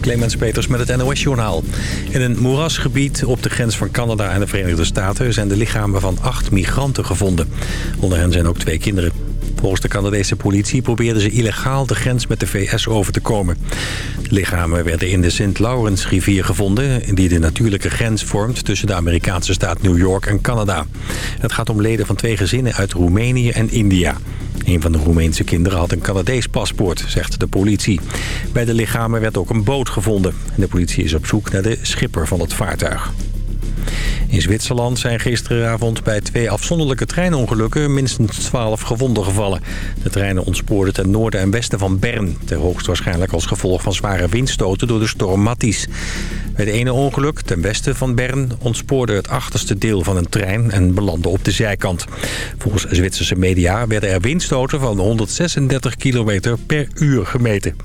Clemens Peters met het NOS-journaal. In een moerasgebied op de grens van Canada en de Verenigde Staten... zijn de lichamen van acht migranten gevonden. Onder hen zijn ook twee kinderen. Volgens de Canadese politie probeerden ze illegaal de grens met de VS over te komen. Lichamen werden in de St. Lawrence rivier gevonden... die de natuurlijke grens vormt tussen de Amerikaanse staat New York en Canada. Het gaat om leden van twee gezinnen uit Roemenië en India. Een van de Roemeense kinderen had een Canadees paspoort, zegt de politie. Bij de lichamen werd ook een boot gevonden. De politie is op zoek naar de schipper van het vaartuig. In Zwitserland zijn gisteravond bij twee afzonderlijke treinongelukken minstens 12 gewonden gevallen. De treinen ontspoorden ten noorden en westen van Bern. Ter hoogstwaarschijnlijk als gevolg van zware windstoten door de storm Mattis. Bij het ene ongeluk, ten westen van Bern, ontspoorde het achterste deel van een trein en belandde op de zijkant. Volgens Zwitserse media werden er windstoten van 136 km per uur gemeten.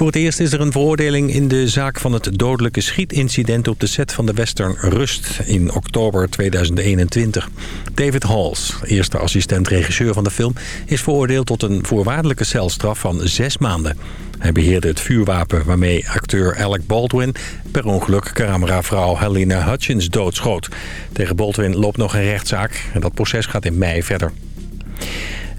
Voor het eerst is er een veroordeling in de zaak van het dodelijke schietincident op de set van de western Rust in oktober 2021. David Halls, eerste assistent-regisseur van de film, is veroordeeld tot een voorwaardelijke celstraf van zes maanden. Hij beheerde het vuurwapen waarmee acteur Alec Baldwin per ongeluk cameravrouw Helena Hutchins doodschoot. Tegen Baldwin loopt nog een rechtszaak en dat proces gaat in mei verder.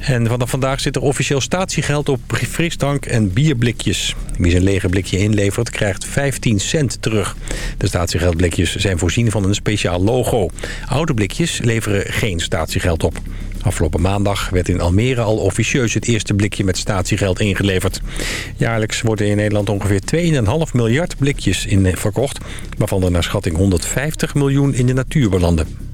En vanaf vandaag zit er officieel statiegeld op frisdrank en bierblikjes. Wie zijn lege blikje inlevert krijgt 15 cent terug. De statiegeldblikjes zijn voorzien van een speciaal logo. Oude blikjes leveren geen statiegeld op. Afgelopen maandag werd in Almere al officieus het eerste blikje met statiegeld ingeleverd. Jaarlijks worden in Nederland ongeveer 2,5 miljard blikjes in verkocht... waarvan er naar schatting 150 miljoen in de natuur belanden.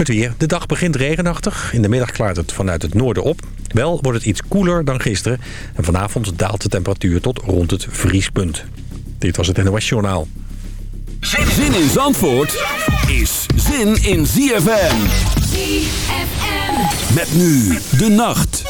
Het weer. De dag begint regenachtig. In de middag klaart het vanuit het noorden op. Wel wordt het iets koeler dan gisteren. En vanavond daalt de temperatuur tot rond het vriespunt. Dit was het NOS Journaal. Zin in Zandvoort is zin in ZFM. ZFM. Met nu de nacht.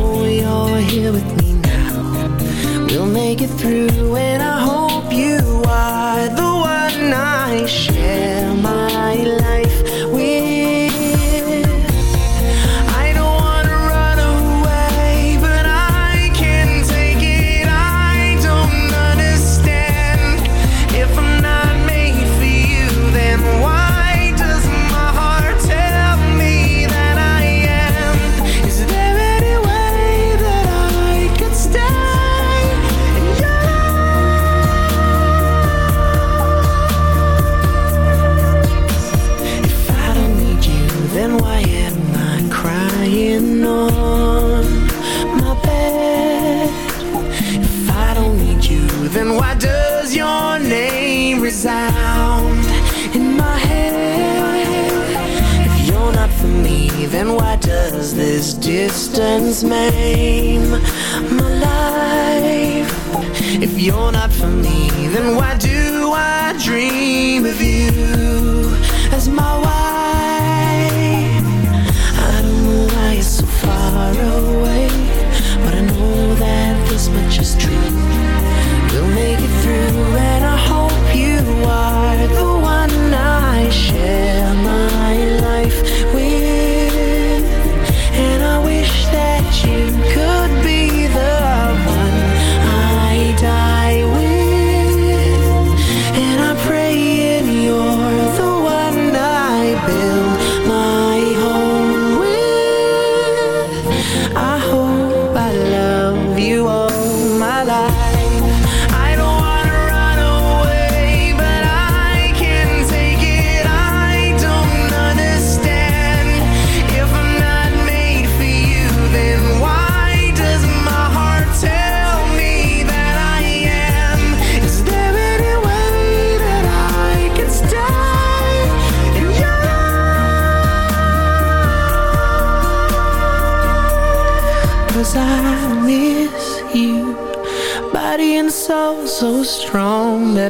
through when I distance made.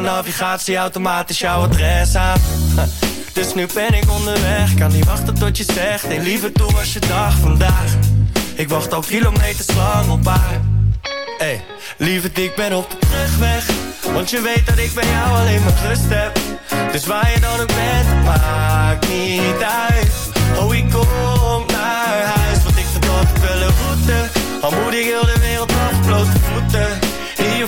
Navigatie automatisch jouw adres aan. Dus nu ben ik onderweg. Kan niet wachten tot je zegt Hey liever toe was je dag vandaag. Ik wacht al kilometers lang op haar. Hey, lieverd, ik ben op de terugweg. Want je weet dat ik bij jou alleen maar rust heb. Dus waar je dan ook bent, maakt niet uit. Oh, ik kom naar huis Want ik altijd wel een route. Al heel de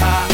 in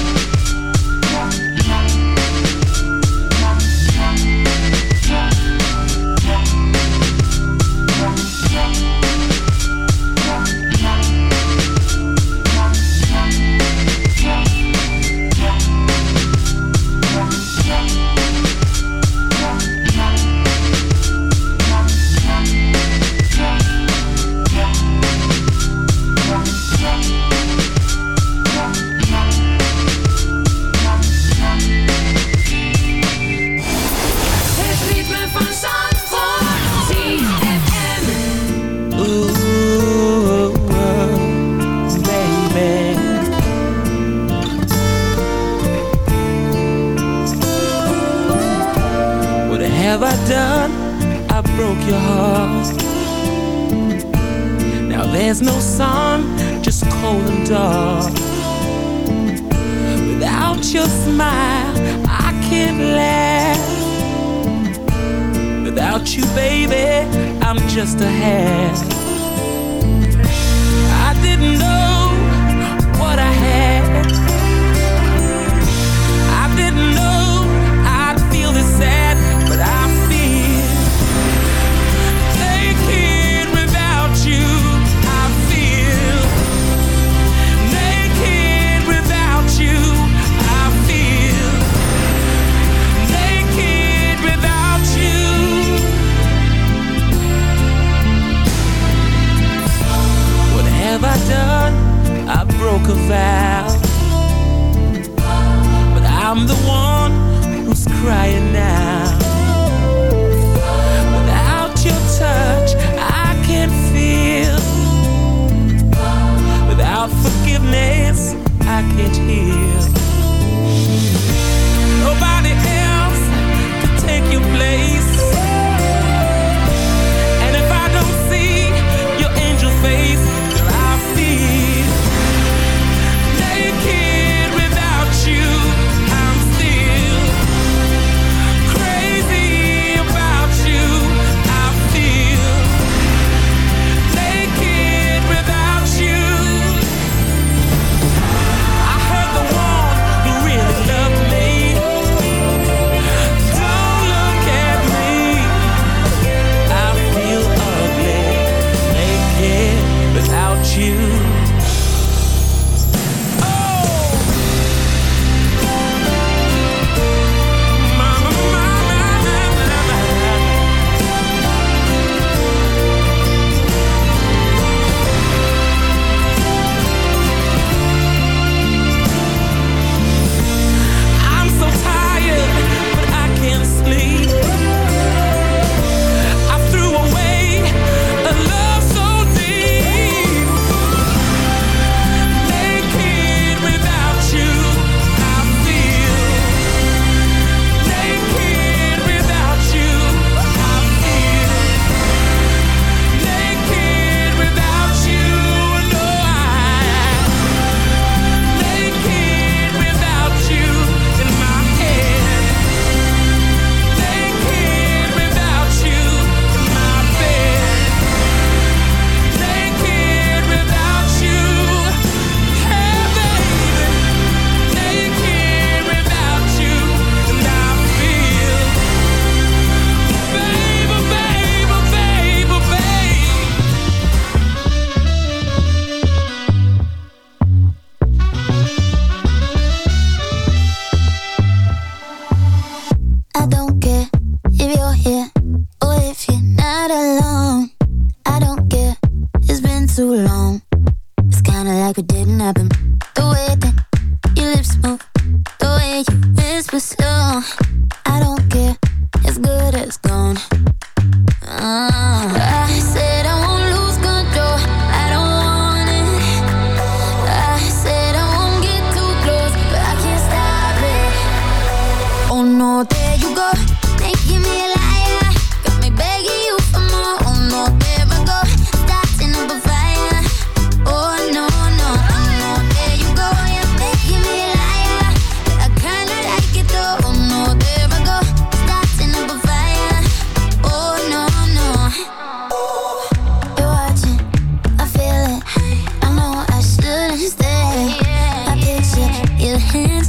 your smile, I can't laugh. Without you, baby, I'm just a half. I didn't know.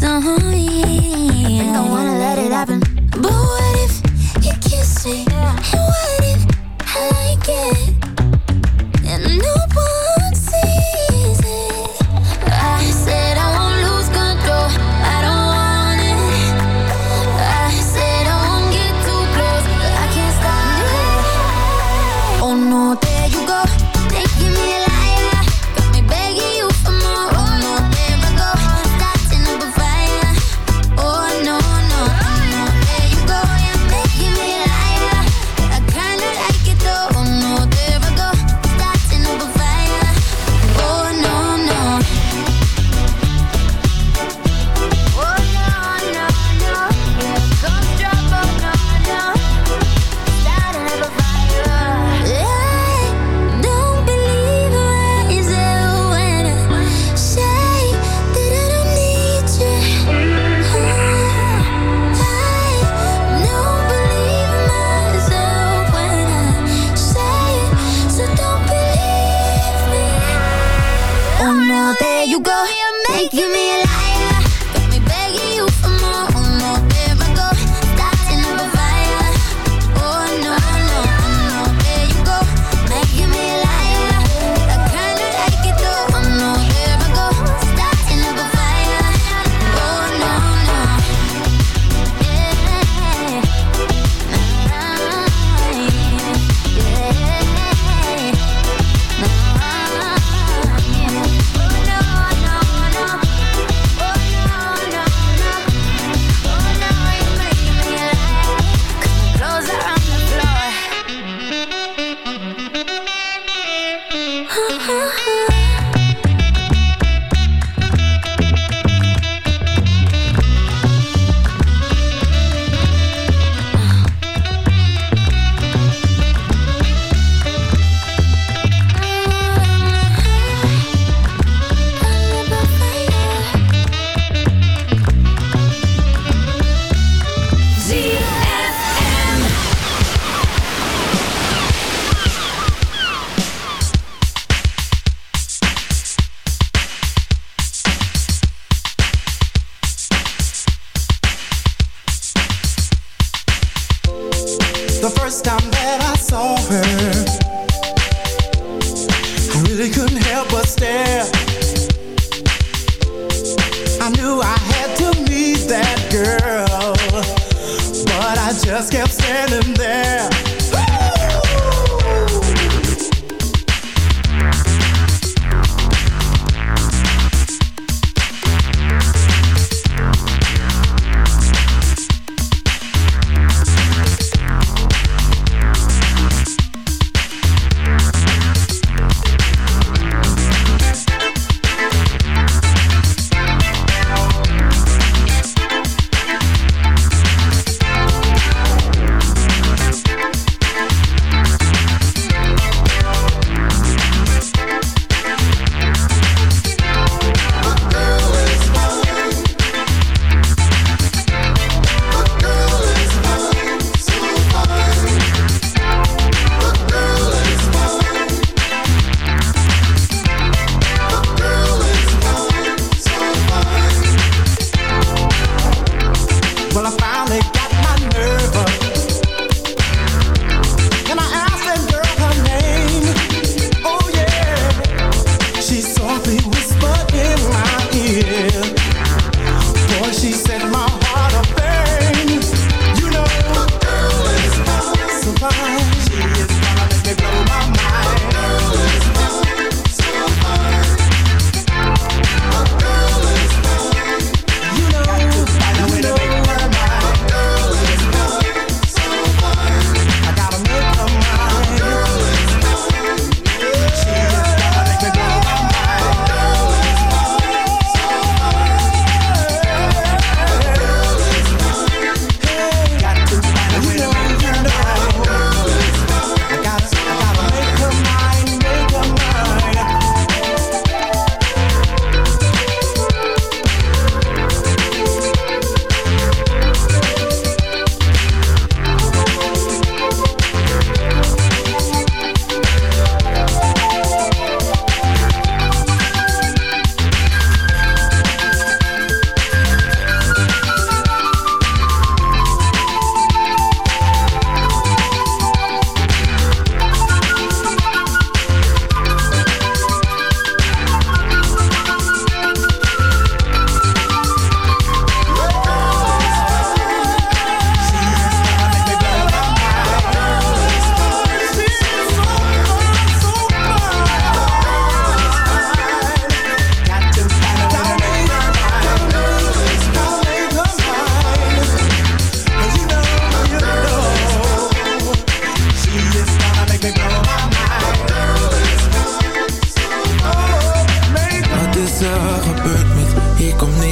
don't wanna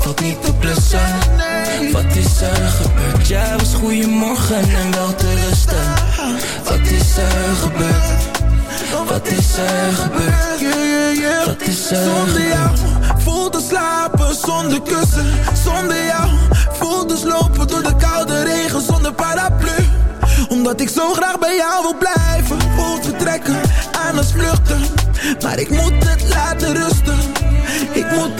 valt niet te blussen. Wat is er gebeurd? Jij was goeiemorgen en wel te rusten. Wat is er gebeurd? Wat is er gebeurd? Wat is er Zonder jou voel te slapen zonder kussen. Zonder jou voel te slopen door de koude regen zonder paraplu. Omdat ik zo graag bij jou wil blijven Voel vertrekken aan het vluchten. Maar ik moet het laten rusten. Ik moet